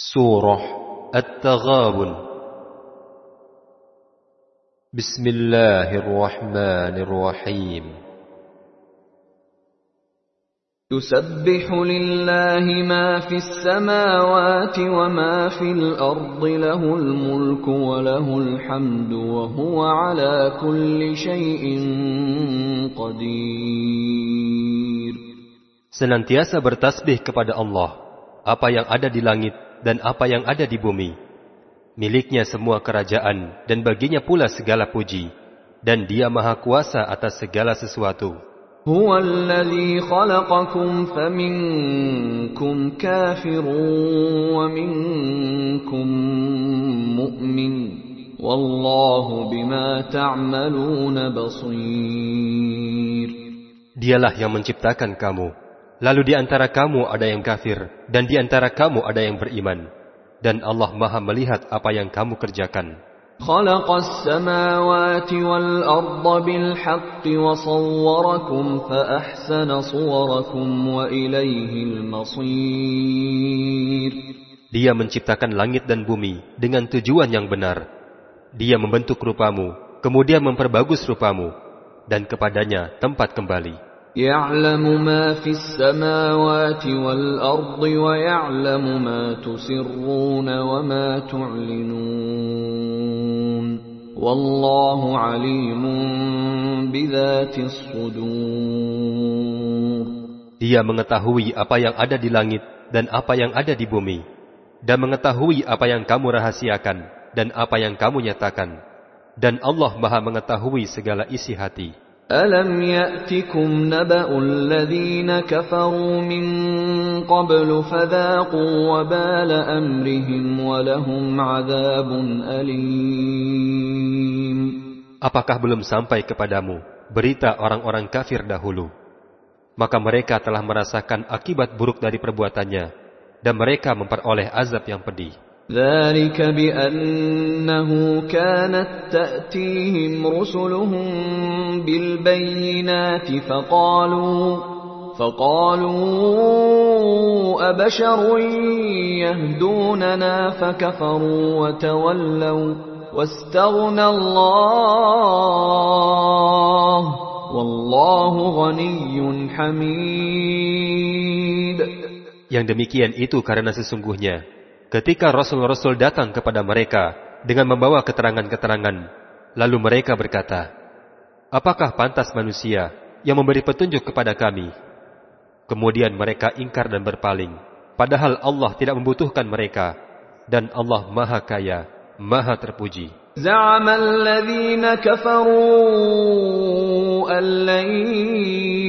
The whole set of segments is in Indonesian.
سورة التغابن. بسم الله الرحمن الرحيم. يسبح لله ما في السماوات وما في الأرض له الملك وله الحمد وهو على كل شيء قدير. Senantiasa bertasbih kepada Allah, apa yang ada di langit dan apa yang ada di bumi. Miliknya semua kerajaan dan baginya pula segala puji. Dan dia maha kuasa atas segala sesuatu. Dialah yang menciptakan kamu Lalu di antara kamu ada yang kafir, dan di antara kamu ada yang beriman. Dan Allah maha melihat apa yang kamu kerjakan. خلق السماوات والأرض بالحق وصوركم فأحسن صوركم وإليه المصير Dia menciptakan langit dan bumi dengan tujuan yang benar. Dia membentuk rupamu, kemudian memperbagus rupamu, dan kepadanya tempat kembali. يعلم ما في السماوات والأرض ويعلم ما تسرون وما تعلنون والله عليم بذات الصدور Dia mengetahui apa yang ada di langit dan apa yang ada di bumi, dan mengetahui apa yang kamu rahasiakan dan apa yang kamu nyatakan. Dan Allah maha mengetahui segala isi hati. ألم يأتكم نبأ الذين كفروا من قبل فذاقوا وبال أمرهم ولهم عذاب أليم Apakah belum sampai kepadamu berita orang-orang kafir dahulu? Maka mereka telah merasakan akibat buruk dari perbuatannya, dan mereka memperoleh azab yang pedih. ذلك بأنه كانت تأتيهم رسلهم بالبينات فقالوا فقالوا أبشر يهدوننا فكفروا وتولوا واستغنى الله والله غني حميد. Yang demikian itu karena sesungguhnya ketika rasul-rasul datang kepada mereka dengan membawa keterangan-keterangan, lalu mereka berkata, Apakah pantas manusia yang memberi petunjuk kepada kami? Kemudian mereka ingkar dan berpaling, padahal Allah tidak membutuhkan mereka, dan Allah maha kaya, maha terpuji. زعم الذين كفروا أن لن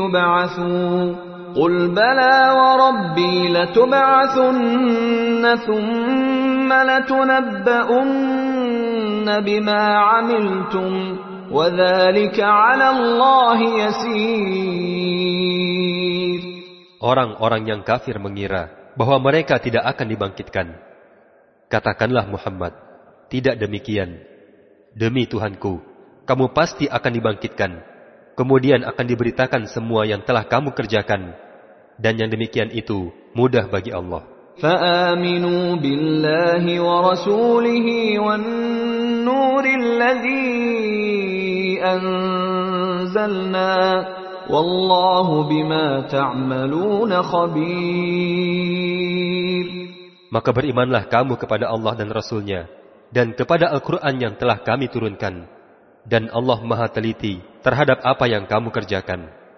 يبعثوا قل بلى وربي لتبعثن ثم لتنبؤن بما عملتم وذلك على الله يسير Orang-orang yang kafir mengira bahwa mereka tidak akan dibangkitkan. Katakanlah Muhammad, tidak demikian. Demi Tuhanku, kamu pasti akan dibangkitkan. Kemudian akan diberitakan semua yang telah kamu kerjakan. Dan yang demikian itu mudah bagi Allah. فآمنوا بالله ورسوله والنور الذي أنزلنا والله بما تعملون خبير Maka berimanlah kamu kepada Allah dan Rasulnya, dan kepada Al-Quran yang telah kami turunkan. Dan Allah maha teliti terhadap apa yang kamu kerjakan.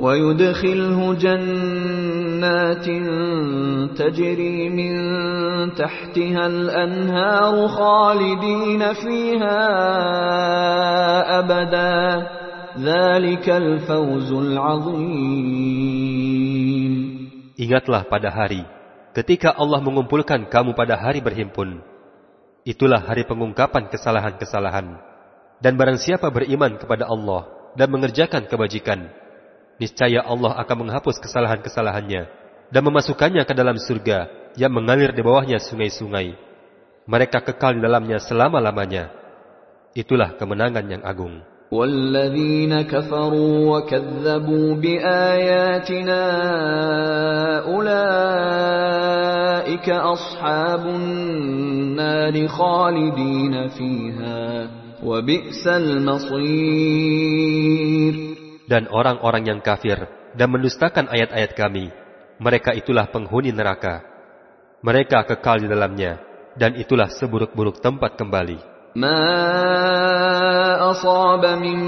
ويدخله جنات تجري من تحتها الأنهار خالدين فيها أبدا ذلك الفوز العظيم Ingatlah pada hari ketika Allah mengumpulkan kamu pada hari berhimpun. Itulah hari pengungkapan kesalahan-kesalahan. Dan barang siapa beriman kepada Allah dan mengerjakan kebajikan, niscaya Allah akan menghapus kesalahan-kesalahannya dan memasukkannya ke dalam surga yang mengalir di bawahnya sungai-sungai. Mereka kekal di dalamnya selama-lamanya. Itulah kemenangan yang agung. والذين كفروا وكذبوا بآياتنا أولئك أصحاب النار خالدين فيها وبئس المصير Dan orang-orang yang kafir dan mendustakan ayat-ayat kami, mereka itulah penghuni neraka. Mereka kekal di dalamnya, dan itulah seburuk-buruk tempat kembali. ما أصاب من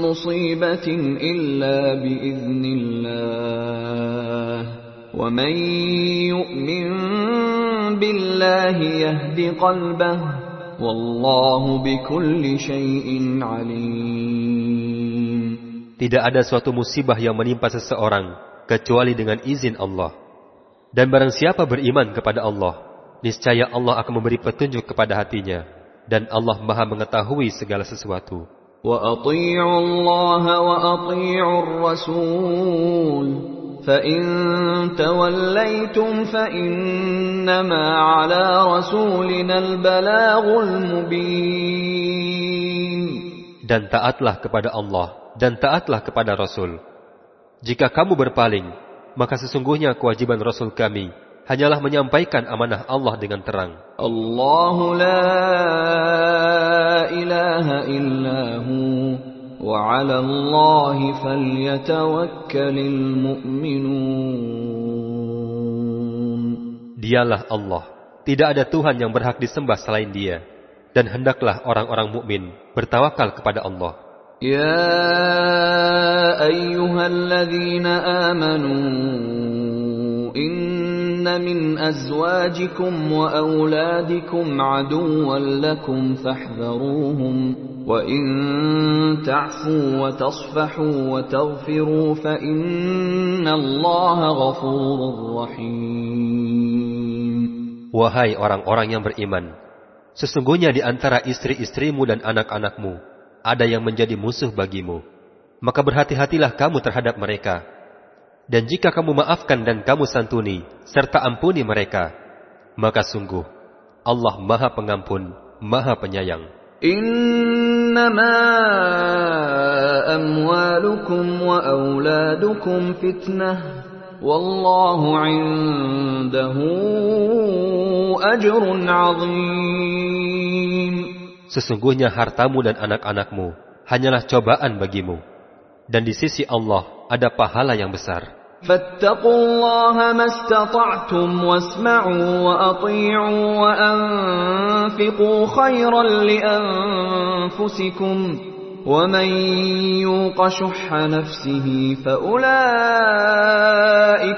مصيبة إلا بإذن الله ومن يؤمن بالله يهد قلبه والله بكل شيء عليم tidak ada suatu musibah yang menimpa seseorang kecuali dengan izin Allah. Dan barang siapa beriman kepada Allah, niscaya Allah akan memberi petunjuk kepada hatinya dan Allah Maha mengetahui segala sesuatu. Wa Allah wa Rasul. Dan taatlah kepada Allah dan taatlah kepada Rasul. Jika kamu berpaling, maka sesungguhnya kewajiban Rasul kami hanyalah menyampaikan amanah Allah dengan terang. Allahu la ilaha illahu wa 'ala Allahi falyatawakkalil mu'minun. Dialah Allah, tidak ada Tuhan yang berhak disembah selain Dia, dan hendaklah orang-orang mukmin bertawakal kepada Allah. يا أيها الذين آمنوا إن من أزواجكم وأولادكم عدوا لكم فاحذروهم وإن تعفوا وتصفحوا وتغفروا فإن الله غفور رحيم. Wahai orang-orang yang beriman, sesungguhnya di antara istri-istrimu dan anak-anakmu ada yang menjadi musuh bagimu. Maka berhati-hatilah kamu terhadap mereka. Dan jika kamu maafkan dan kamu santuni, serta ampuni mereka, maka sungguh Allah Maha Pengampun, Maha Penyayang. إنما أموالكم وأولادكم فتنة والله عنده أجر عظيم Sesungguhnya hartamu dan anak-anakmu hanyalah cobaan bagimu. Dan di sisi Allah ada pahala yang besar. فاتقوا الله ما استطعتم واسمعوا وأطيعوا وأنفقوا خيرا لأنفسكم ومن يوق شح نفسه فأولئك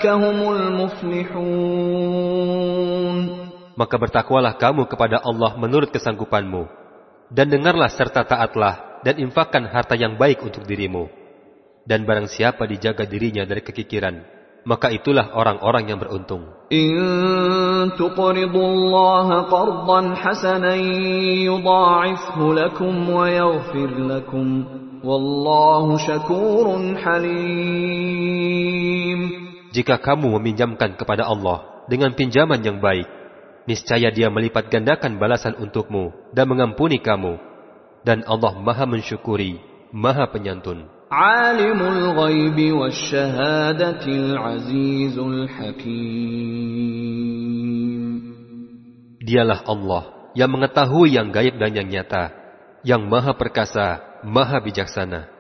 هم المفلحون Maka bertakwalah kamu kepada Allah menurut kesanggupanmu. dan dengarlah serta taatlah dan infakkan harta yang baik untuk dirimu. Dan barang siapa dijaga dirinya dari kekikiran, maka itulah orang-orang yang beruntung. Jika kamu meminjamkan kepada Allah dengan pinjaman yang baik, niscaya dia melipat gandakan balasan untukmu dan mengampuni kamu. Dan Allah maha mensyukuri, maha penyantun. Alimul ghaibi wasyahadatil azizul hakim. Dialah Allah yang mengetahui yang gaib dan yang nyata, yang maha perkasa, maha bijaksana.